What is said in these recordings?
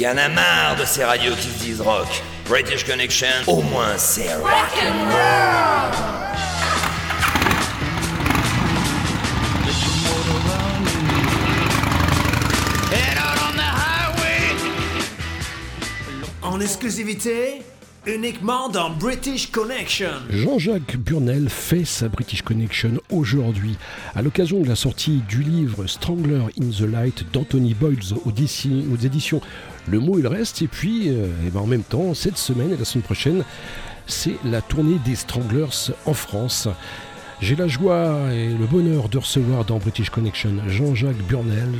Y en a marre de ces radios qui se disent rock. British Connection, au moins c'est rock. En exclusivité, uniquement dans British Connection. Jean-Jacques Burnel fait sa British Connection aujourd'hui à l'occasion de la sortie du livre Strangler in the Light d'Anthony Boyles aux, aux, éditions Le mot il reste et puis et eh ben en même temps cette semaine et la semaine prochaine c'est la tournée des Stranglers en France. J'ai la joie et le bonheur de recevoir dans British Connection Jean-Jacques Burnel.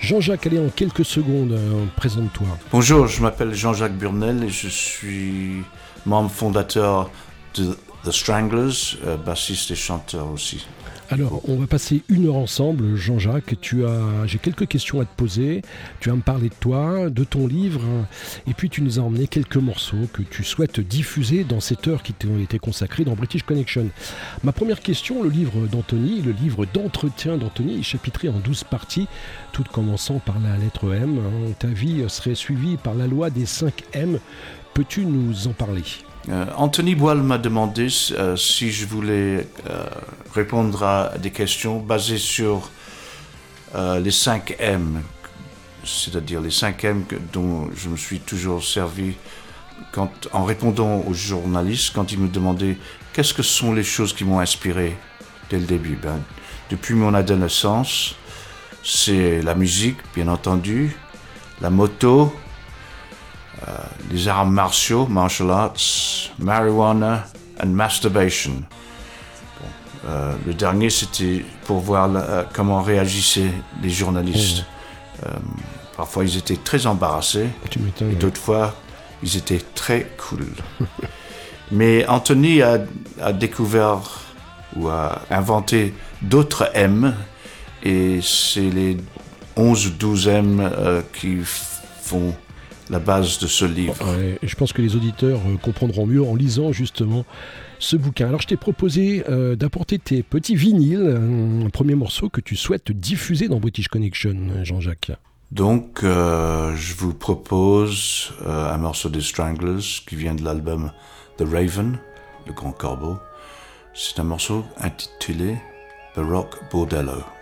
Jean-Jacques, allez en quelques secondes, euh, présente-toi. Bonjour, je m'appelle Jean-Jacques Burnel et je suis membre fondateur de The Stranglers, euh, bassiste et chanteur aussi. Alors, on va passer une heure ensemble, Jean-Jacques. Tu as, j'ai quelques questions à te poser. Tu vas me parler de toi, de ton livre, et puis tu nous as emmené quelques morceaux que tu souhaites diffuser dans cette heure qui t'a été consacrée dans British Connection. Ma première question, le livre d'Anthony, le livre d'entretien d'Anthony, chapitré en 12 parties, toutes commençant par la lettre M. Ta vie serait suivie par la loi des 5 M. Peux-tu nous en parler? Euh, Anthony Boile m'a demandé euh, si je voulais euh, répondre à des questions basées sur les 5 M, c'est-à-dire les 5 M dont je me suis toujours servi en répondant aux journalistes quand ils me demandaient qu'est-ce que sont les choses qui m'ont inspiré dès le début? Ben, depuis mon adolescence, c'est la musique, bien entendu, la moto, les arts martiaux, martial arts, marijuana and masturbation. Euh, le dernier, c'était pour voir euh, comment réagissaient les journalistes. Mmh. parfois, ils étaient très embarrassés, et d'autres fois, ils étaient très cool. Mais Anthony a, a, découvert ou a inventé d'autres M, et c'est les 11 ou 12 M qui font la base de ce livre. je pense que les auditeurs euh, comprendront mieux en lisant justement ce bouquin. Alors je t'ai proposé euh, d'apporter tes petits vinyles, un premier morceau que tu souhaites diffuser dans British Connection, Jean-Jacques. Donc euh, je vous propose un morceau des Stranglers qui vient de l'album The Raven, le Grand Corbeau. C'est un morceau intitulé Baroque Bordello.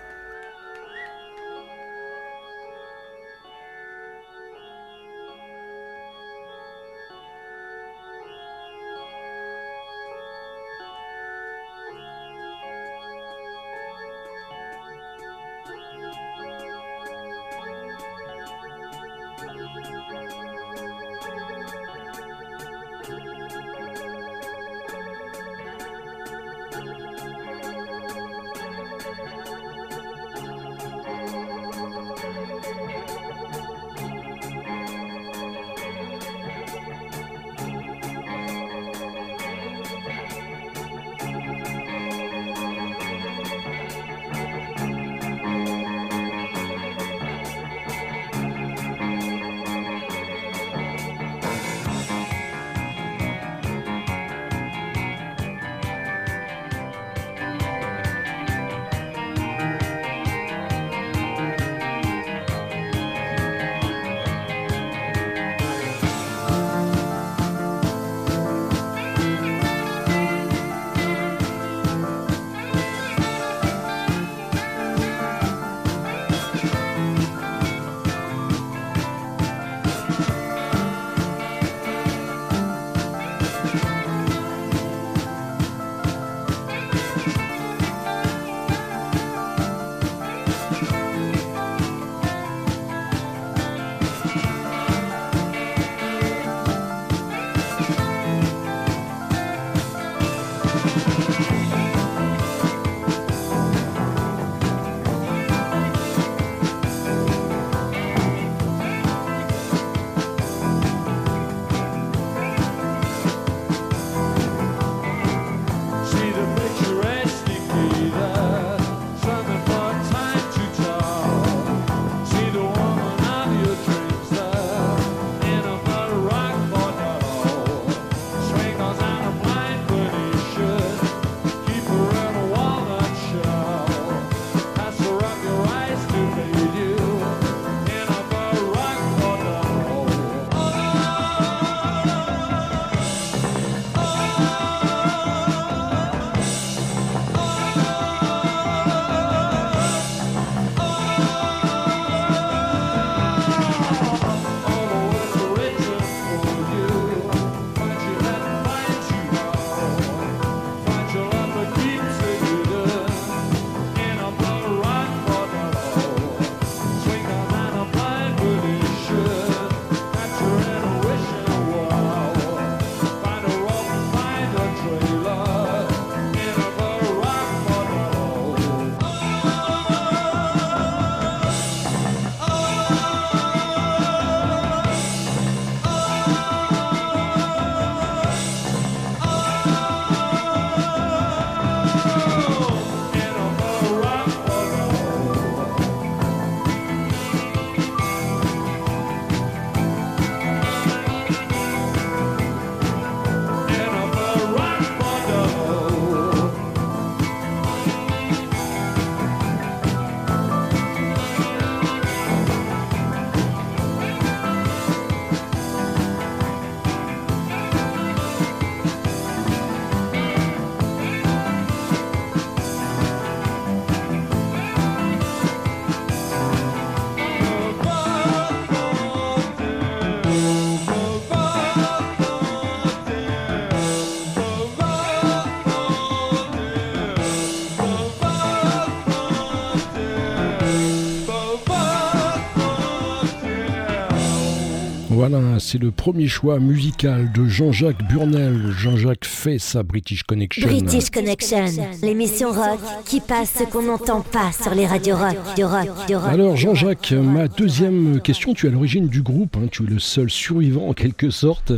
C'est le premier choix musical de Jean-Jacques Burnel. Jean-Jacques fait sa British Connection. British Connection, l'émission rock qui passe ce qu'on n'entend pas sur les radios rock, du rock, du rock. Alors Jean-Jacques, ma deuxième question, tu es à l'origine du groupe, hein, tu es le seul survivant en quelque sorte.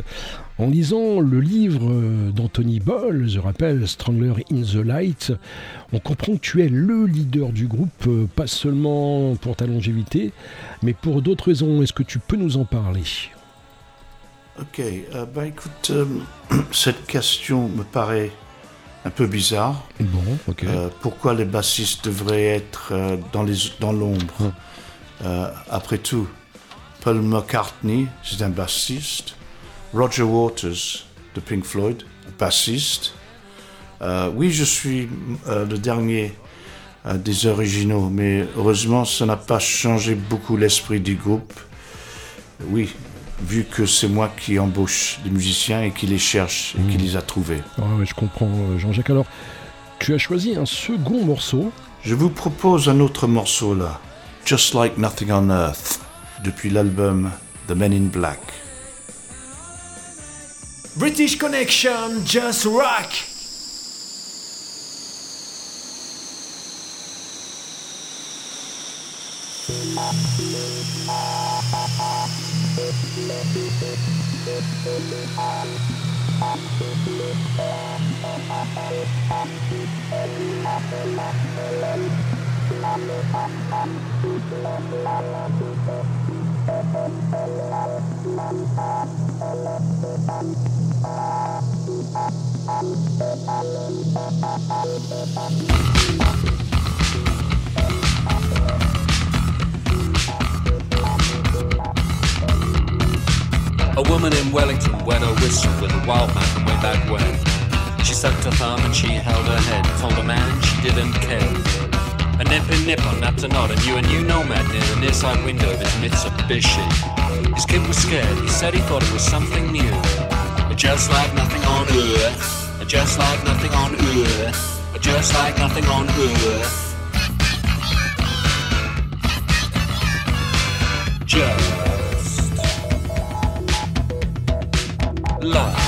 En lisant le livre d'Anthony Boll, je rappelle Strangler in the Light, on comprend que tu es le leader du groupe, euh, pas seulement pour ta longévité, mais pour d'autres raisons. Est-ce que tu peux nous en parler? Ok, euh, bah écoute, euh, cette question me paraît un peu bizarre. Bon, ok. pourquoi les bassistes devraient être dans, les, dans l'ombre? Hum. Après tout, Paul McCartney, c'est un bassiste. Roger Waters de Pink Floyd, bassiste. Euh, oui, je suis euh, le dernier euh, des originaux, mais heureusement, ça n'a pas changé beaucoup l'esprit du groupe. Oui, vu que c'est moi qui embauche des musiciens et qui les cherche et qui mmh. les a trouvés. oui, je comprends, Jean-Jacques. Alors, tu as choisi un second morceau. Je vous propose un autre morceau là, Just Like Nothing on Earth, depuis l'album The Men in Black. British Connection, just rock! I'm the one who's got the power. A woman in Wellington wet her whistle with a wild man way back when. She sucked her thumb and she held her head, told a man she didn't care. A nip and nip on napped a nod and you a new nomad near the near side window of his Mitsubishi. His kid was scared, he said he thought it was something new. Just like nothing on earth, just like nothing on earth, just like nothing on earth. Just Lord.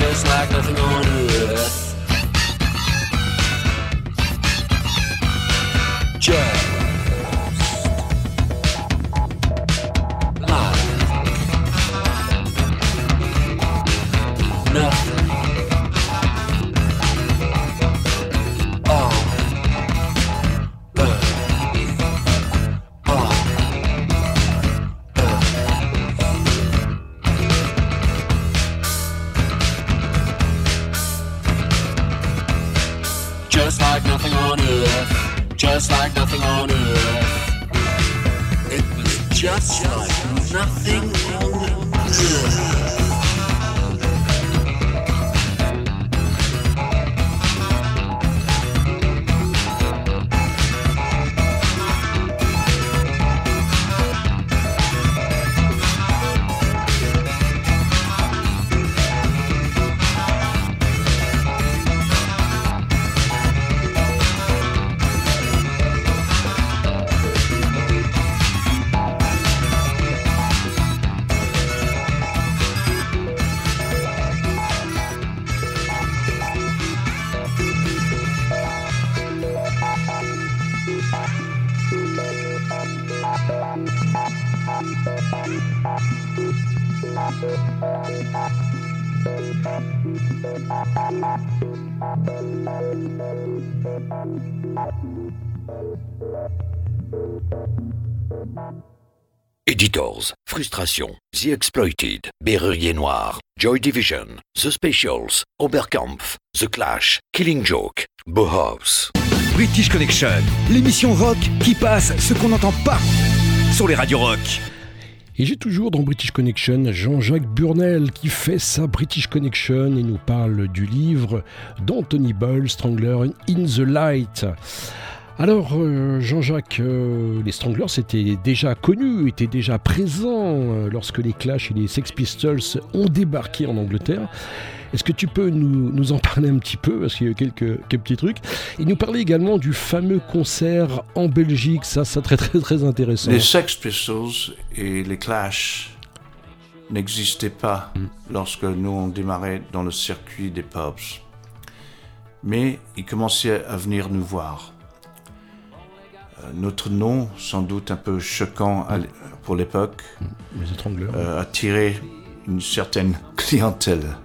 Just like nothing on earth. The Exploited, Berrurier Noir, Joy Division, The Specials, Oberkampf, The Clash, Killing Joke, Bauhaus. British Connection, l'émission rock qui passe ce qu'on n'entend pas sur les radios rock. Et j'ai toujours dans British Connection Jean-Jacques Burnel qui fait sa British Connection et nous parle du livre d'Anthony Boyle, Strangler in the Light. Alors, euh, Jean-Jacques, euh, les Stranglers étaient déjà connus, étaient déjà présents euh, lorsque les Clash et les Sex Pistols ont débarqué en Angleterre. Est-ce que tu peux nous, en parler un petit peu Parce qu'il y a quelques, quelques, petits trucs? Et nous parler également du fameux concert en Belgique. Ça, c'est très, très, très intéressant. Les Sex Pistols et les Clash n'existaient pas mm. lorsque nous, on démarrait dans le circuit des pubs. Mais ils commençaient à venir nous voir. Euh, notre nom, sans doute un peu choquant pour l'époque, euh, a tiré une certaine clientèle,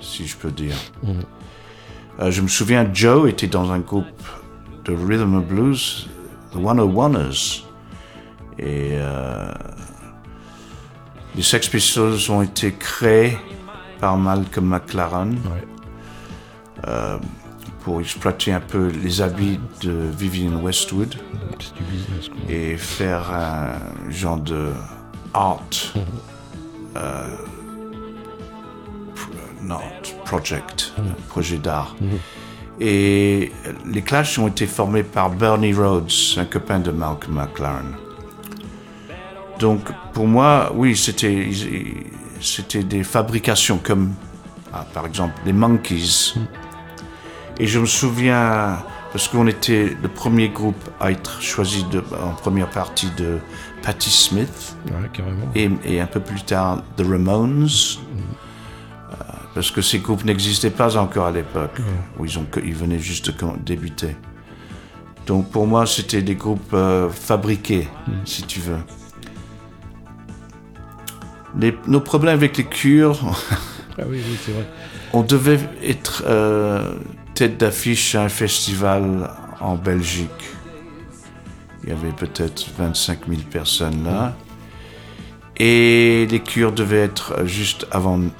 si je peux dire. Mm. Euh, je me souviens, Joe était dans un groupe de rhythm and blues, The 101ers. Et les Sex Pistols ont été créés par Malcolm McLaren pour exploiter un peu les habits de Vivienne Westwood et faire un genre de art mhm. euh, project, projet d'art. Et les Clash ont été formés par Bernie Rhodes, un copain de Malcolm McLaren. Donc pour moi, oui, c'était c'était des fabrications comme ah, par exemple les Monkeys. Et je me souviens, parce qu'on était le premier groupe à être choisi de, en première partie de Patti Smith. et, un peu plus tard, The Ramones. Euh, parce que ces groupes n'existaient pas encore à l'époque, où ils, ont, ils venaient juste de débuter. Donc pour moi, c'était des groupes euh, fabriqués, mm. si tu veux. nos problèmes avec les cures. ah oui, oui c'est vrai. On devait être euh, tête d'affiche à un festival en Belgique. Il y avait peut-être 25 000 personnes là. Et les cures devaient être juste avant nous,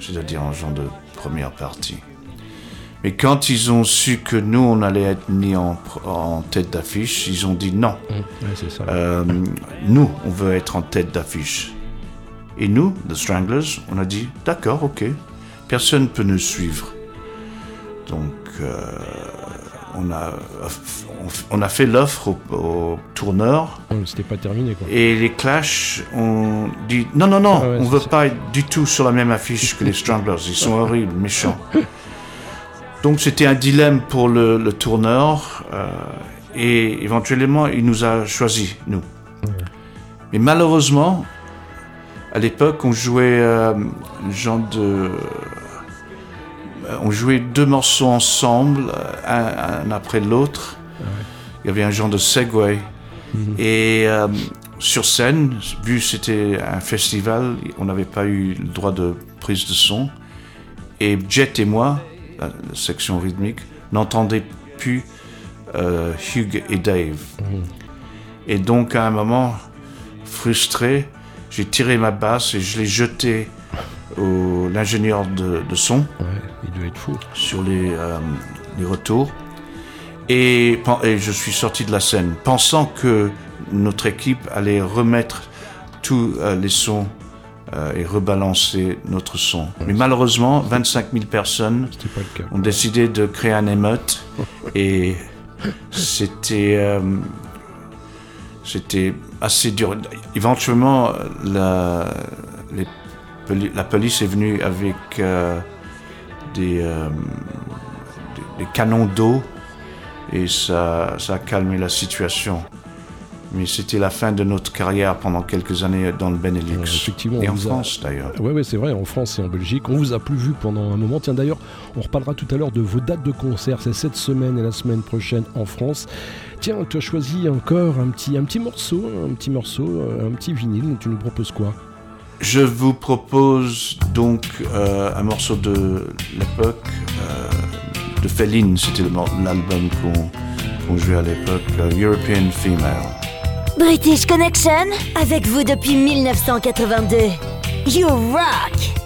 c'est-à-dire en genre de première partie. Mais quand ils ont su que nous, on allait être mis en, tête d'affiche, ils ont dit non. Mmh, euh, nous, on veut être en tête d'affiche. Et nous, The Stranglers, on a dit d'accord, ok. Personne ne peut nous suivre. Donc, euh, on, a, on a fait l'offre au, tourneur. C'était pas terminé, quoi. Et les Clash ont dit non, non, non, ah on veut pas être du tout sur la même affiche que les Stranglers. Ils sont horribles, méchants. Donc, c'était un dilemme pour le, tourneur. Euh, et éventuellement, il nous a choisi, nous. Mais malheureusement, à l'époque, on jouait euh, genre de on jouait deux morceaux ensemble, euh, un, après l'autre. Il y avait un genre de segway. Mhm. Et euh, sur scène, vu que c'était un festival, on n'avait pas eu le droit de prise de son. Et Jet et moi, la, section rythmique, n'entendaient plus Hugh et Dave. Mhm. Et donc à un moment, frustré, j'ai tiré ma basse et je l'ai jetée l'ingénieur de, son. il devait être fou. Sur les, euh, les retours. Et, et, je suis sorti de la scène, pensant que notre équipe allait remettre tous euh, les sons euh, et rebalancer notre son. Mais malheureusement, 25 000 personnes ont décidé de créer un émeute et c'était c'était assez dur. Éventuellement, la, les la police est venue avec euh, euh, des, canons d'eau et ça, ça a calmé la situation. Mais c'était la fin de notre carrière pendant quelques années dans le Benelux. effectivement, et en France d'ailleurs. Oui, ouais, c'est vrai, en France et en Belgique. On vous a plus vu pendant un moment. Tiens, d'ailleurs, on reparlera tout à l'heure de vos dates de concert. C'est cette semaine et la semaine prochaine en France. Tiens, tu as choisi encore un petit, un petit morceau, un petit morceau, un petit vinyle. Tu nous proposes quoi? Je vous propose donc euh, un morceau de l'époque euh, de Féline, c'était l'album qu'on qu'on jouait à l'époque, euh, European Female. British Connection, avec vous depuis 1982. You rock!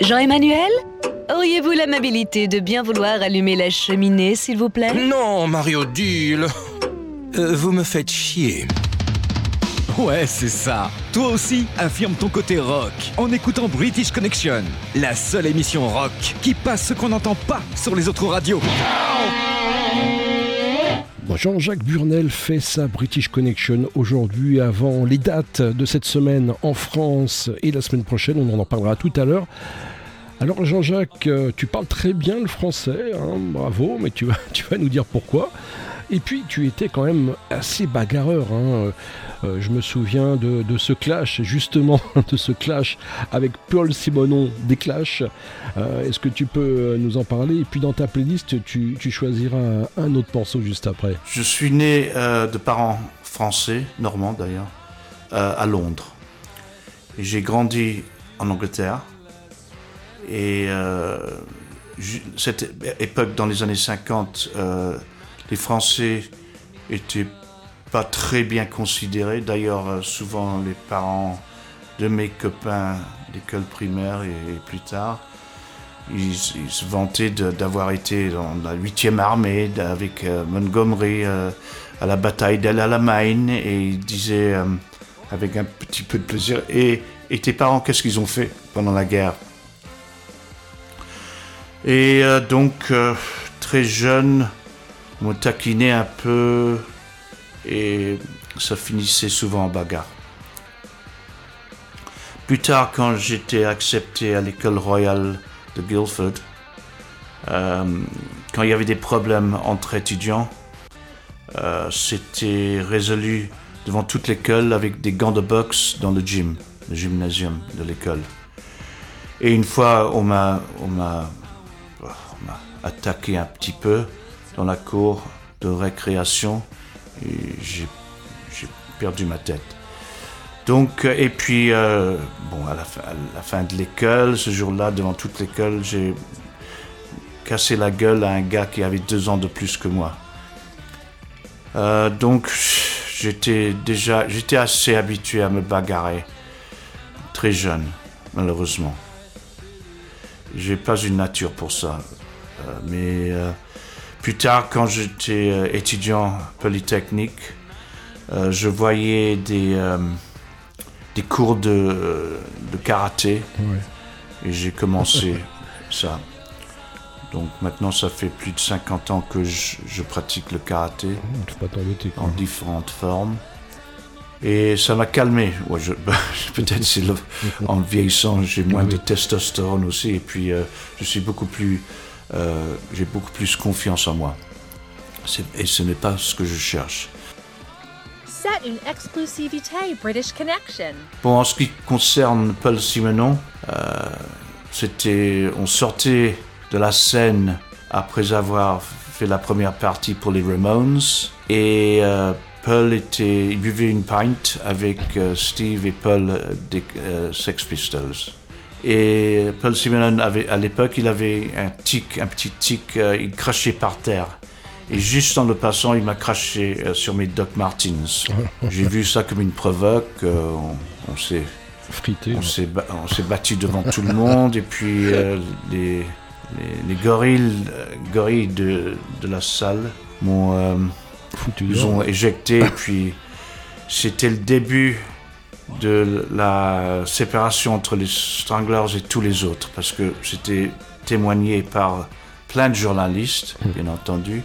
Jean-Emmanuel Auriez-vous l'amabilité de bien vouloir allumer la cheminée, s'il vous plaît? Non, Mario Deal. Euh, vous me faites chier. Ouais, c'est ça. Toi aussi, affirme ton côté rock en écoutant British Connection, la seule émission rock qui passe ce qu'on n'entend pas sur les autres radios. Jean-Jacques Burnel fait sa British Connection aujourd'hui avant les dates de cette semaine en France et la semaine prochaine, on en parlera tout à l'heure. Alors Jean-Jacques, euh, tu parles très bien le français, hein, bravo, mais tu vas, nous dire pourquoi. Et puis tu étais quand même assez bagarreur. hein. Euh, je me souviens de, ce clash, justement, de ce clash avec Paul Simonon des Clash. Euh, Est-ce que tu peux euh, nous en parler? Et puis dans ta playlist, tu, choisiras un, autre morceau juste après. Je suis né de parents français, normands d'ailleurs, à Londres. J'ai grandi en Angleterre. Et cette époque, dans les années 50, euh, les Français étaient pas très bien considéré. D'ailleurs, euh, souvent les parents de mes copains d'école primaire et, plus tard, ils, se vantaient d'avoir été dans la 8e armée avec euh, Montgomery euh, à la bataille d'El Alamein. Et ils disaient avec un petit peu de plaisir et, tes parents, qu'est-ce qu'ils ont fait pendant la guerre? Et donc, très jeune, on me taquinait un peu et ça finissait souvent en bagarre. Plus tard, quand j'étais accepté à l'école royale de Guildford, euh, quand il y avait des problèmes entre étudiants, euh, c'était résolu devant toute l'école avec des gants de boxe dans le gym, le gymnasium de l'école. Et une fois, on m'a, attaqué un petit peu dans la cour de récréation j'ai, perdu ma tête. Donc, euh, et puis, euh, bon, à la, fin, de l'école, ce jour-là, devant toute l'école, j'ai cassé la gueule à un gars qui avait deux ans de plus que moi. Euh, donc, j'étais déjà, j'étais assez habitué à me bagarrer, très jeune, malheureusement. J'ai pas une nature pour ça, mais plus tard, quand j'étais euh, étudiant polytechnique, euh, je voyais des, euh, des cours de, de karaté et j'ai commencé ça. Donc maintenant, ça fait plus de 50 ans que je, je pratique le karaté Faut pas en différentes formes. Et ça m'a calmé. Ouais, Peut-être c'est en vieillissant, j'ai moins de testostérone aussi. Et puis, euh, je suis beaucoup plus. Euh, j'ai beaucoup plus confiance en moi. Et ce n'est pas ce que je cherche. C'est une exclusivité British Connection. Bon, en ce qui concerne Paul Simonon, euh, c'était, on sortait de la scène après avoir fait la première partie pour les Ramones et euh, Paul était, il buvait une pint avec euh, Steve et Paul euh, des euh, Sex Pistols. Et Paul Simonon avait, à l'époque, il avait un tic, un petit tic, euh, il crachait par terre. Et juste en le passant, il m'a craché euh, sur mes Doc Martens. J'ai vu ça comme une provoque. euh, on on s'est Frité. on s'est ba- battu devant tout le monde. Et puis les, les, les gorilles, gorilles de, de la salle m'ont Foutu ils ont éjecté. Et puis c'était le début de la séparation entre les Stranglers et tous les autres. Parce que c'était témoigné par plein de journalistes, bien entendu.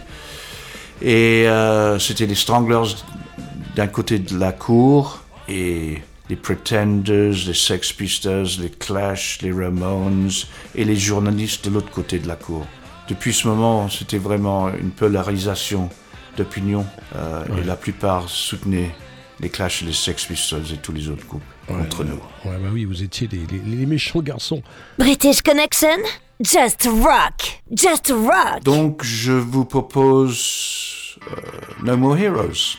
Et euh, c'était les Stranglers d'un côté de la cour et les Pretenders, les Sex Pistols, les Clash, les Ramones et les journalistes de l'autre côté de la cour. Depuis ce moment, c'était vraiment une polarisation d'opinion euh, et la plupart soutenaient les Clash, les Sex Pistols et tous les autres groupes contre nous. Ouais, bah oui, vous étiez les, les- les méchants garçons. British Connection, just rock, just rock. Donc je vous propose euh, No More Heroes.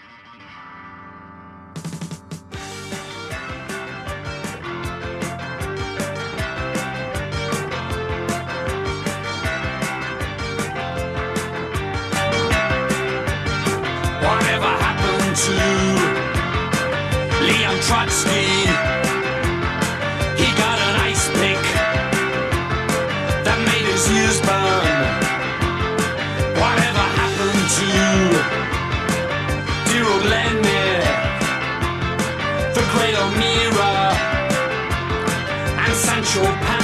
Whatever happened to Trotsky? He got an ice pick that made his ears burn. Whatever happened to dear old Lenin, the great O'Meara, and Sancho Panza?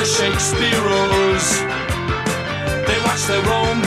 The Shakespeareos? They watch their own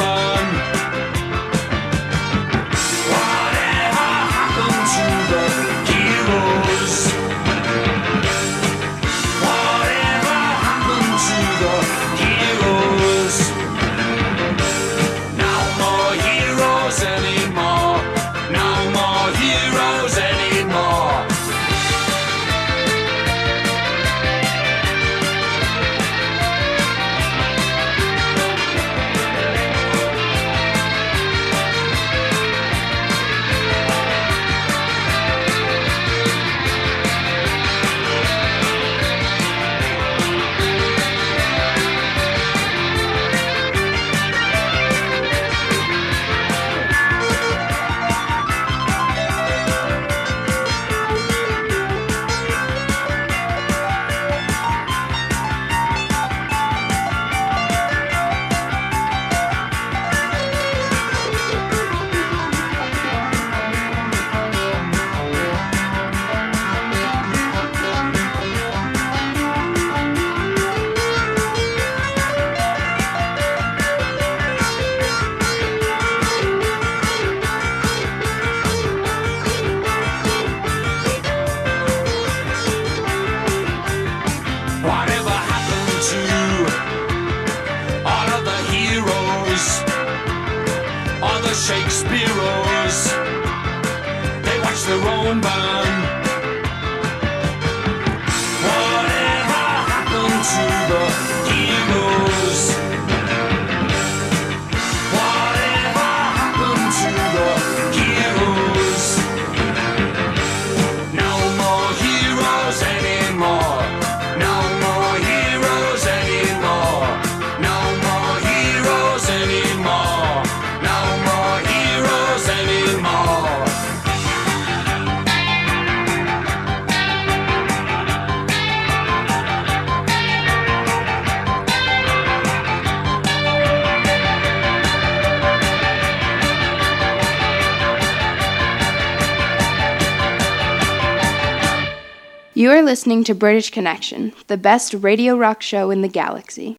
listening to British Connection, the best radio rock show in the galaxy.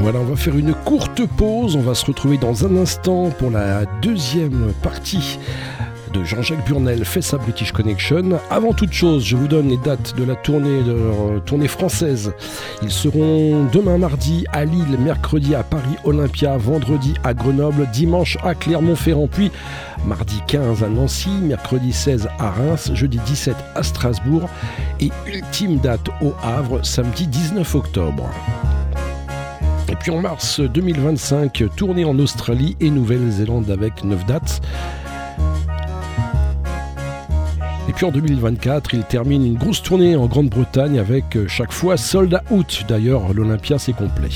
Voilà, on va faire une courte pause. On va se retrouver dans un instant pour la deuxième partie de Jean-Jacques Burnel fait sa British Connection. Avant toute chose, je vous donne les dates de la tournée, leur tournée française. Ils seront demain mardi à Lille, mercredi à Paris Olympia, vendredi à Grenoble, dimanche à Clermont-Ferrand, puis mardi 15 à Nancy, mercredi 16 à Reims, jeudi 17 à Strasbourg et ultime date au Havre, samedi 19 octobre. Et puis en mars 2025, tournée en Australie et Nouvelle-Zélande avec 9 dates. Et puis en 2024, il termine une grosse tournée en Grande-Bretagne avec euh, chaque fois sold out. D'ailleurs, l'Olympia c'est complet.